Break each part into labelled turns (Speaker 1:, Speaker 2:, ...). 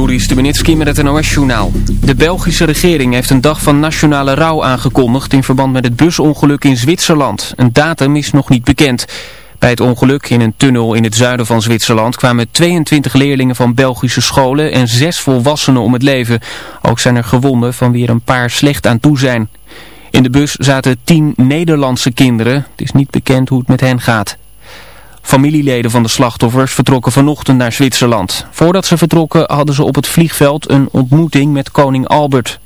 Speaker 1: Juri Stubenitski met het NOS-journaal. De Belgische regering heeft een dag van nationale rouw aangekondigd in verband met het busongeluk in Zwitserland. Een datum is nog niet bekend. Bij het ongeluk in een tunnel in het zuiden van Zwitserland kwamen 22 leerlingen van Belgische scholen en 6 volwassenen om het leven. Ook zijn er gewonden van wie er een paar slecht aan toe zijn. In de bus zaten 10 Nederlandse kinderen. Het is niet bekend hoe het met hen gaat. Familieleden van de slachtoffers vertrokken vanochtend naar Zwitserland. Voordat ze vertrokken hadden ze op het vliegveld een ontmoeting met koning Albert.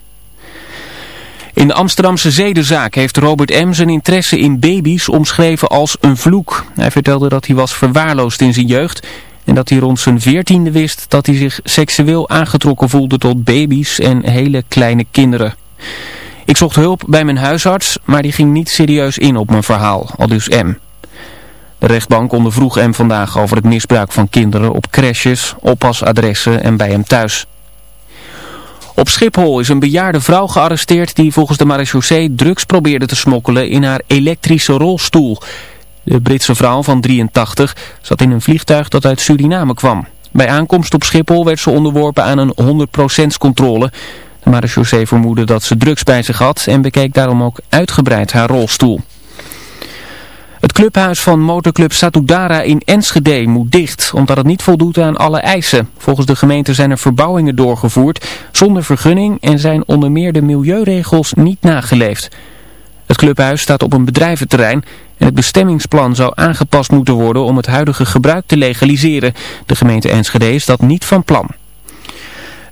Speaker 1: In de Amsterdamse zedenzaak heeft Robert M. zijn interesse in baby's omschreven als een vloek. Hij vertelde dat hij was verwaarloosd in zijn jeugd en dat hij rond zijn veertiende wist dat hij zich seksueel aangetrokken voelde tot baby's en hele kleine kinderen. Ik zocht hulp bij mijn huisarts, maar die ging niet serieus in op mijn verhaal, al dus M. De rechtbank ondervroeg hem vandaag over het misbruik van kinderen op crèches, oppasadressen en bij hem thuis. Op Schiphol is een bejaarde vrouw gearresteerd die volgens de marechaussee drugs probeerde te smokkelen in haar elektrische rolstoel. De Britse vrouw van 83 zat in een vliegtuig dat uit Suriname kwam. Bij aankomst op Schiphol werd ze onderworpen aan een 100% controle. De marechaussee vermoedde dat ze drugs bij zich had en bekeek daarom ook uitgebreid haar rolstoel. Clubhuis van motorclub Satudara in Enschede moet dicht, omdat het niet voldoet aan alle eisen. Volgens de gemeente zijn er verbouwingen doorgevoerd zonder vergunning en zijn onder meer de milieuregels niet nageleefd. Het clubhuis staat op een bedrijventerrein en het bestemmingsplan zou aangepast moeten worden om het huidige gebruik te legaliseren. De gemeente Enschede is dat niet van plan.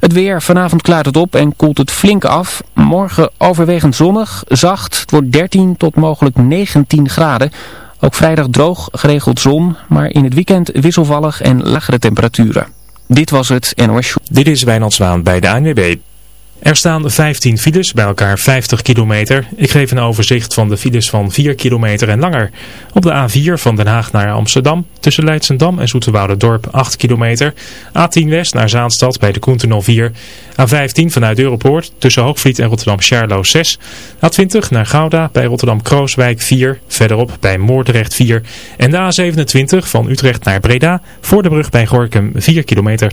Speaker 1: Het weer, vanavond klaart het op en koelt het flink af. Morgen overwegend zonnig, zacht, het wordt 13 tot mogelijk 19 graden. Ook vrijdag droog, geregeld zon, maar in het weekend wisselvallig en lagere temperaturen. Dit was het NOS
Speaker 2: Dit is Wijnald Zwaan bij de ANWB. Er staan 15 files, bij elkaar 50 kilometer. Ik geef een overzicht van de files van 4 kilometer en langer. Op de A4 van Den Haag naar Amsterdam, tussen Leidsendam en Dorp 8 kilometer. A10 West naar Zaanstad bij de Koentunnel 4. A15 vanuit Europoort, tussen Hoogvliet en Rotterdam-Charlo 6. A20 naar Gouda bij Rotterdam-Krooswijk 4. Verderop bij Moordrecht 4. En de A27 van Utrecht naar Breda, voor de brug bij Gorkum 4 kilometer.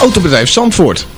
Speaker 3: Autobedrijf Zandvoort.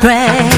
Speaker 4: pray.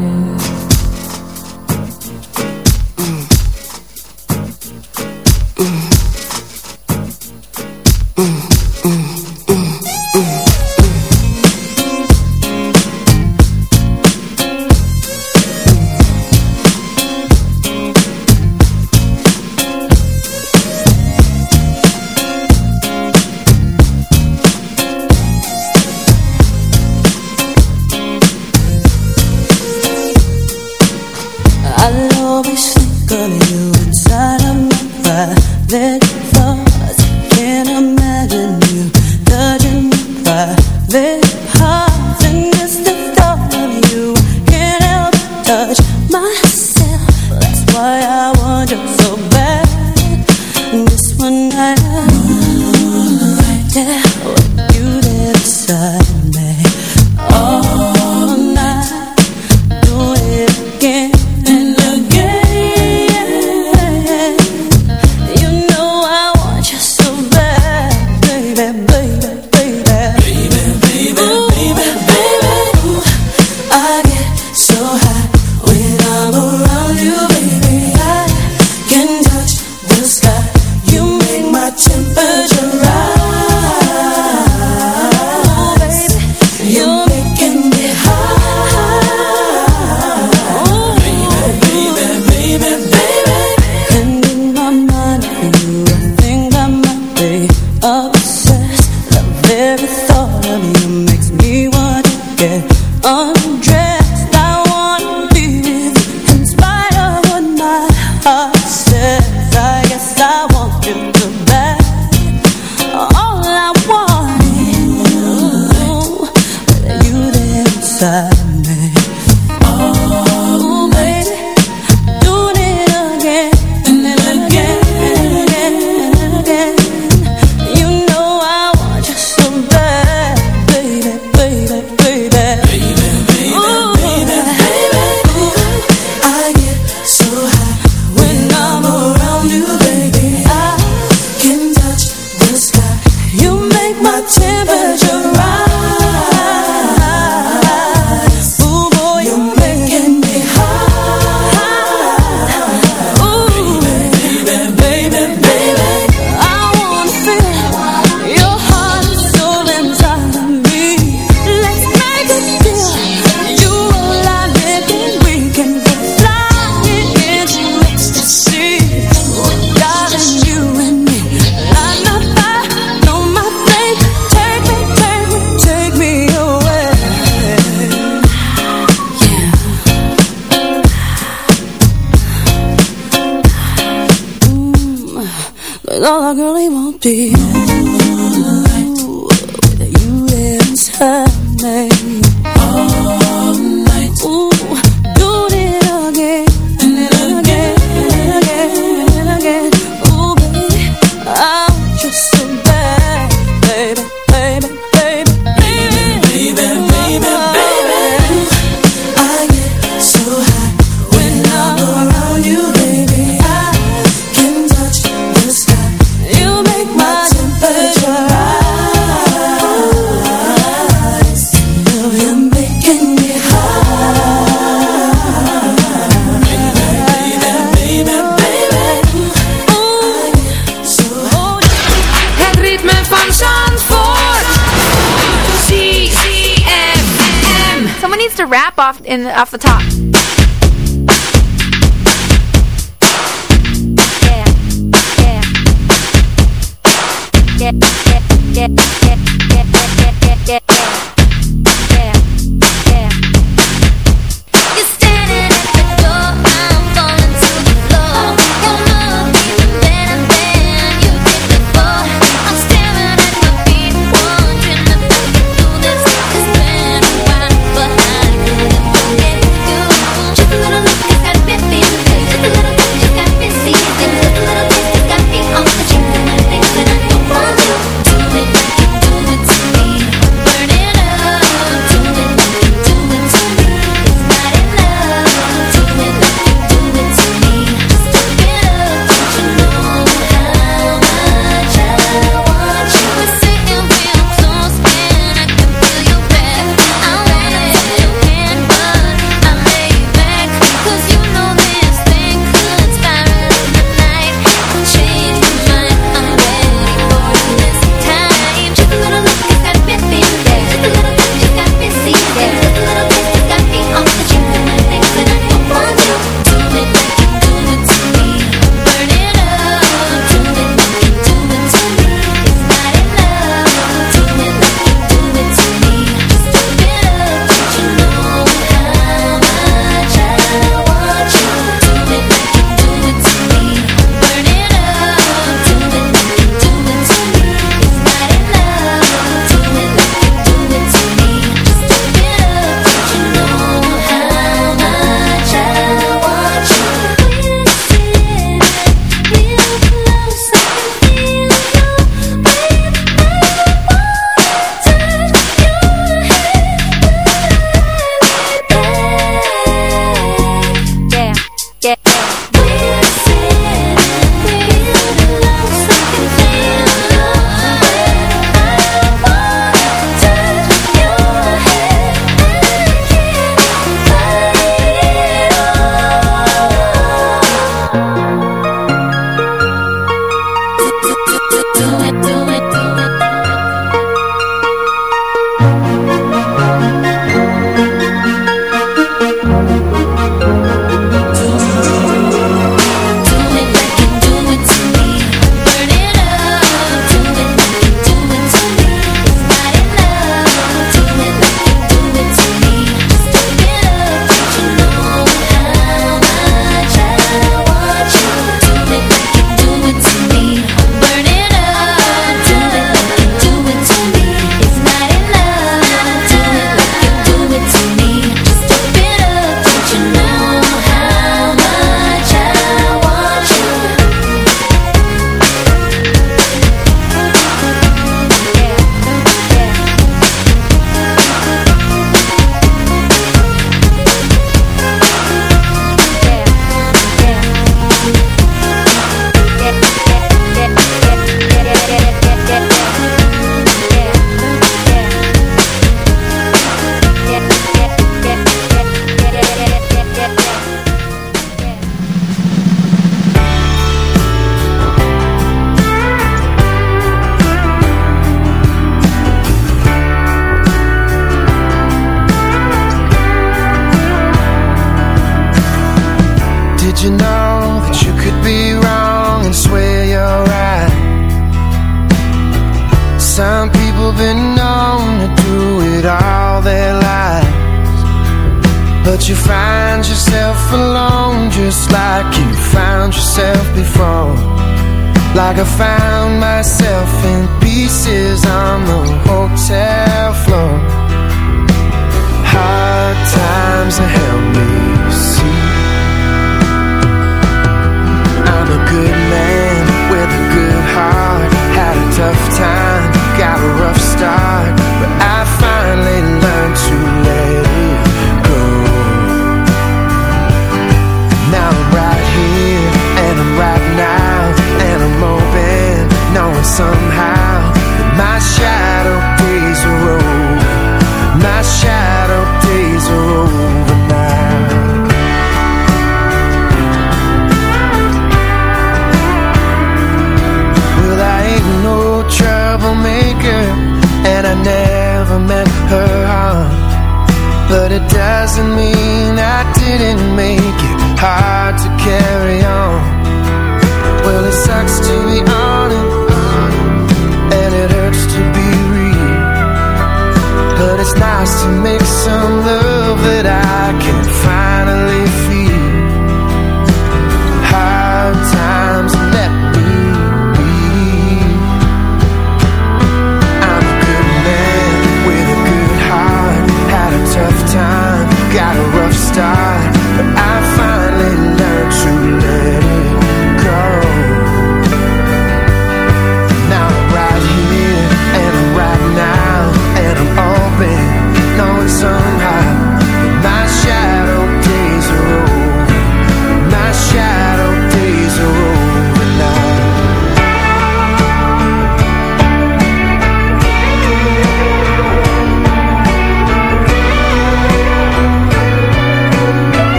Speaker 5: Off the top.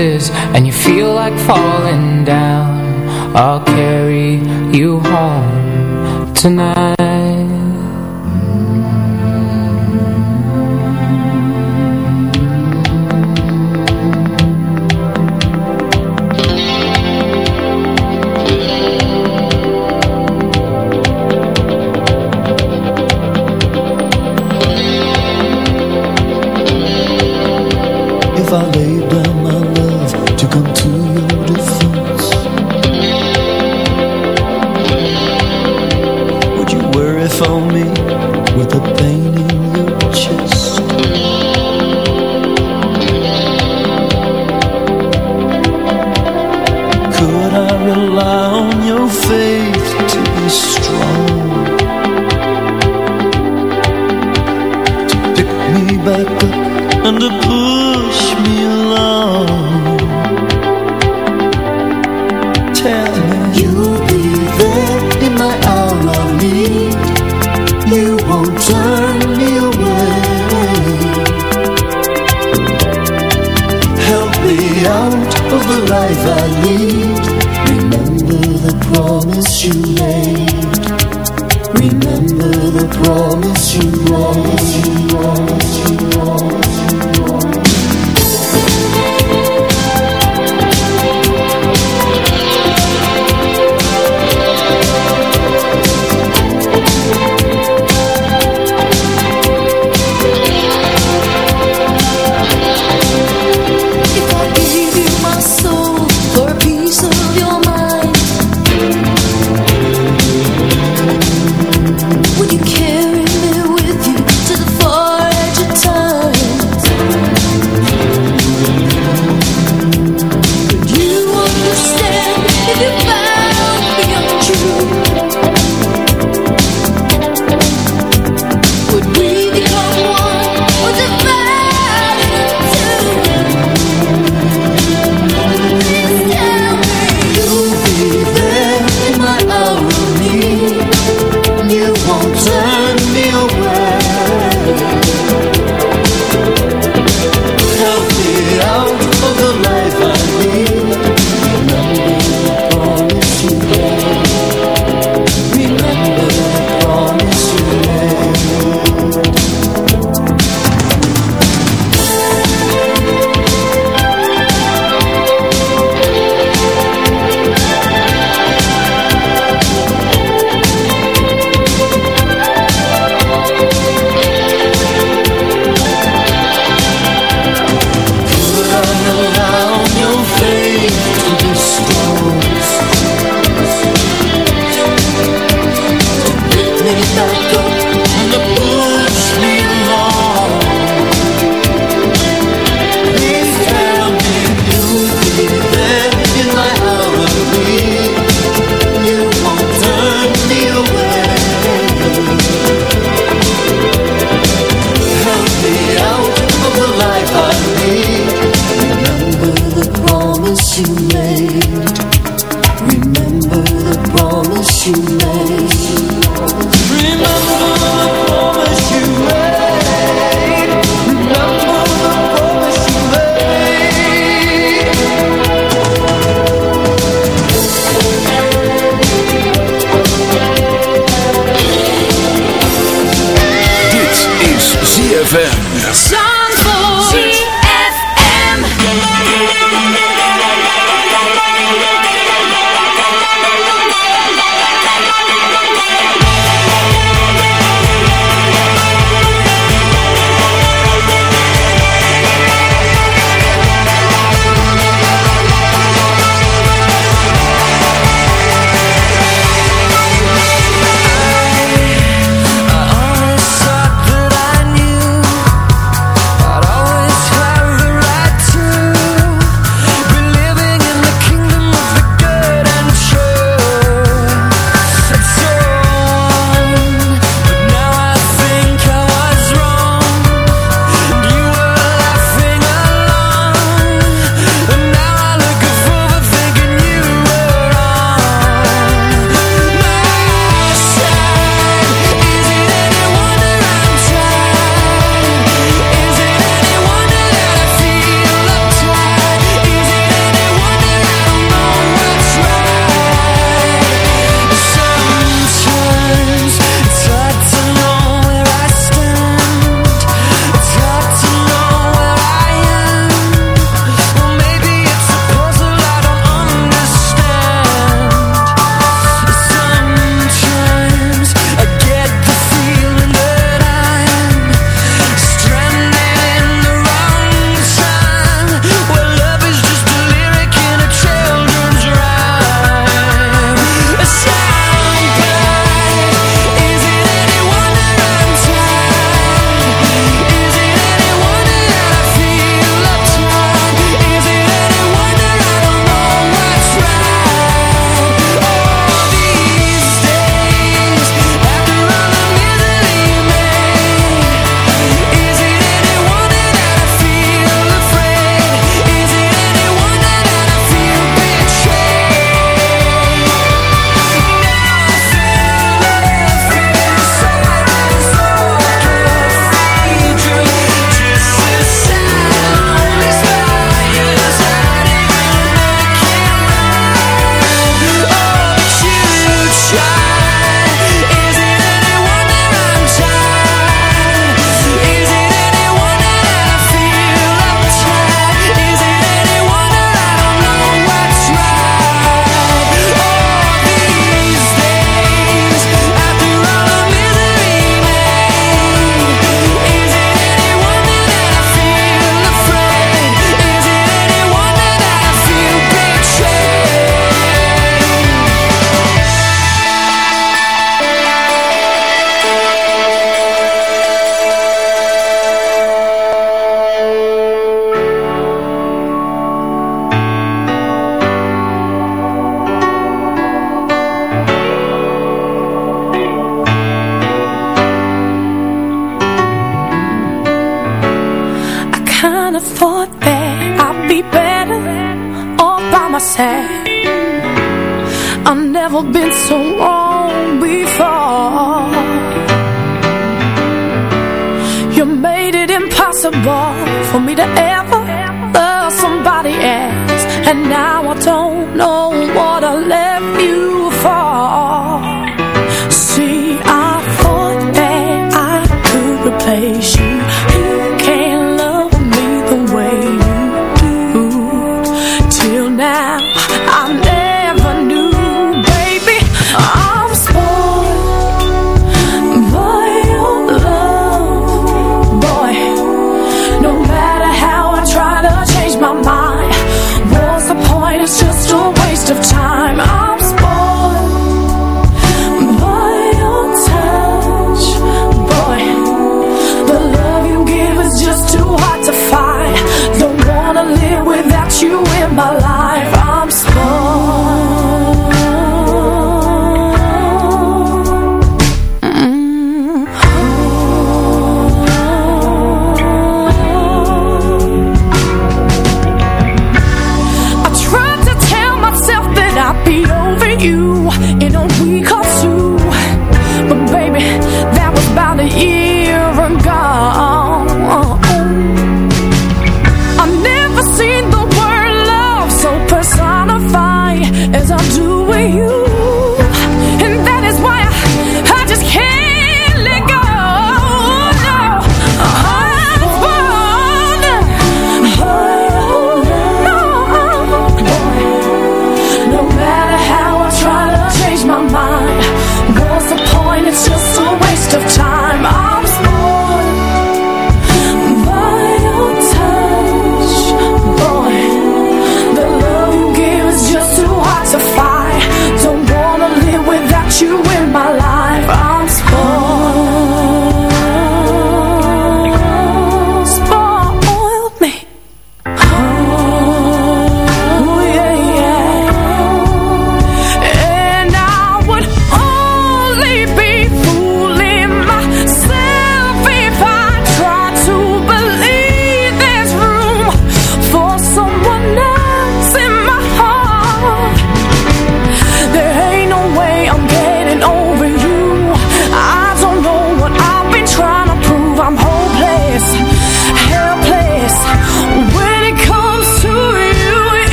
Speaker 6: And you feel like falling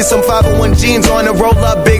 Speaker 7: me
Speaker 8: some 501 jeans on a roll up than